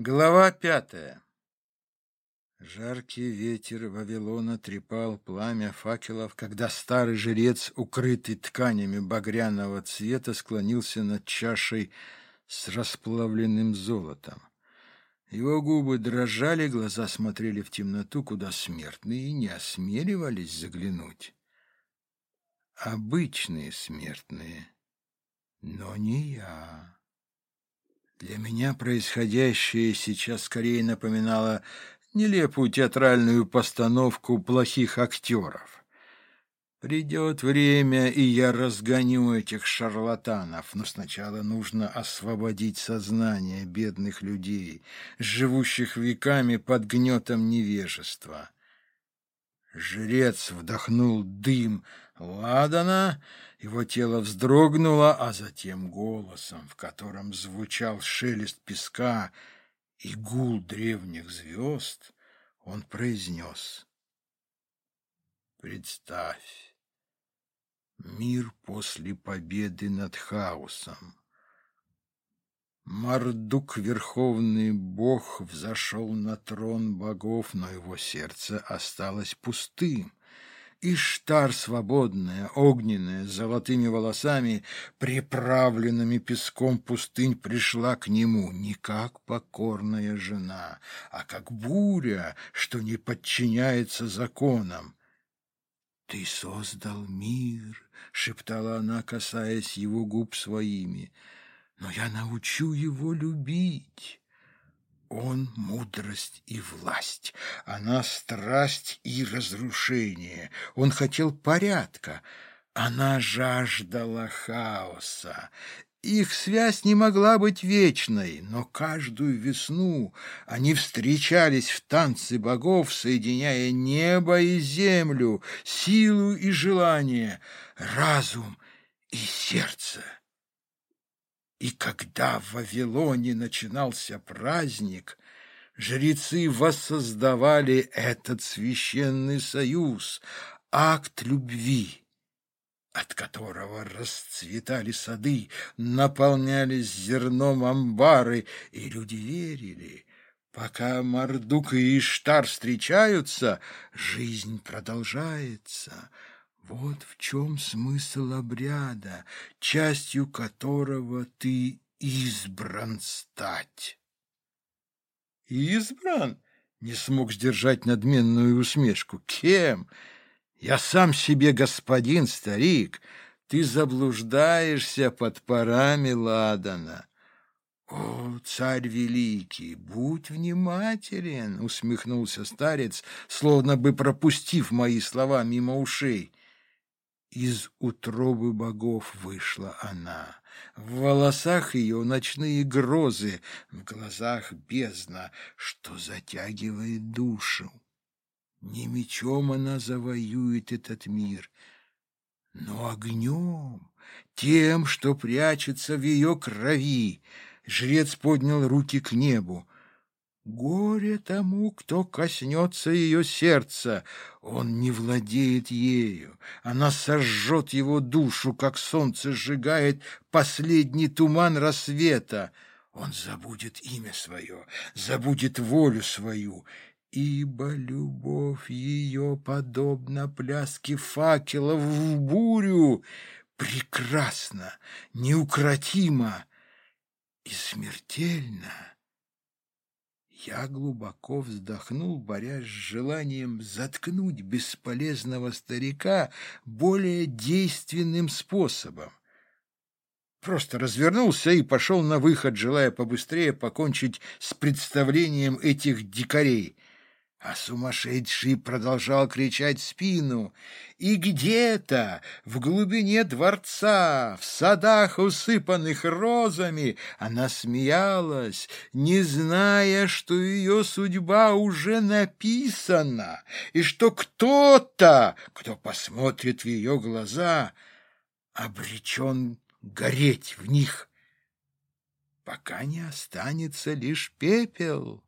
Глава пятая Жаркий ветер Вавилона трепал пламя факелов, когда старый жрец, укрытый тканями багряного цвета, склонился над чашей с расплавленным золотом. Его губы дрожали, глаза смотрели в темноту, куда смертные не осмеливались заглянуть. Обычные смертные, но не я. Для меня происходящее сейчас скорее напоминало нелепую театральную постановку плохих актеров. Придет время, и я разгоню этих шарлатанов, но сначала нужно освободить сознание бедных людей, живущих веками под гнетом невежества. Жрец вдохнул дым ладана, его тело вздрогнуло, а затем голосом, в котором звучал шелест песка и гул древних звезд, он произнес. «Представь, мир после победы над хаосом, Мардук, верховный бог, взошел на трон богов, но его сердце осталось пустым. Иштар свободная, огненная, с золотыми волосами, приправленными песком пустынь, пришла к нему не как покорная жена, а как буря, что не подчиняется законам. «Ты создал мир», — шептала она, касаясь его губ своими, — но я научу его любить. Он — мудрость и власть, она — страсть и разрушение. Он хотел порядка, она жаждала хаоса. Их связь не могла быть вечной, но каждую весну они встречались в танце богов, соединяя небо и землю, силу и желание, разум и сердце. И когда в Вавилоне начинался праздник, жрецы воссоздавали этот священный союз, акт любви, от которого расцветали сады, наполнялись зерном амбары, и люди верили. Пока Мардук и Иштар встречаются, жизнь продолжается — вот в чем смысл обряда, частью которого ты избран стать. Избран? Не смог сдержать надменную усмешку. Кем? Я сам себе господин, старик. Ты заблуждаешься под парами Ладана. «О, царь великий, будь внимателен!» — усмехнулся старец, словно бы пропустив мои слова мимо ушей. Из утробы богов вышла она. В волосах ее ночные грозы, в глазах бездна, что затягивает душу. Не мечом она завоюет этот мир, но огнем, тем, что прячется в ее крови. Жрец поднял руки к небу. Горе тому, кто коснется ее сердца. Он не владеет ею. Она сожжет его душу, как солнце сжигает последний туман рассвета. Он забудет имя свое, забудет волю свою, ибо любовь ее подобна пляске факелов в бурю, прекрасна, неукротима и смертельна. Я глубоко вздохнул, борясь с желанием заткнуть бесполезного старика более действенным способом. Просто развернулся и пошел на выход, желая побыстрее покончить с представлением этих дикарей — а сумасшедший продолжал кричать в спину. И где-то в глубине дворца, в садах, усыпанных розами, она смеялась, не зная, что ее судьба уже написана, и что кто-то, кто посмотрит в ее глаза, обречен гореть в них, пока не останется лишь пепел.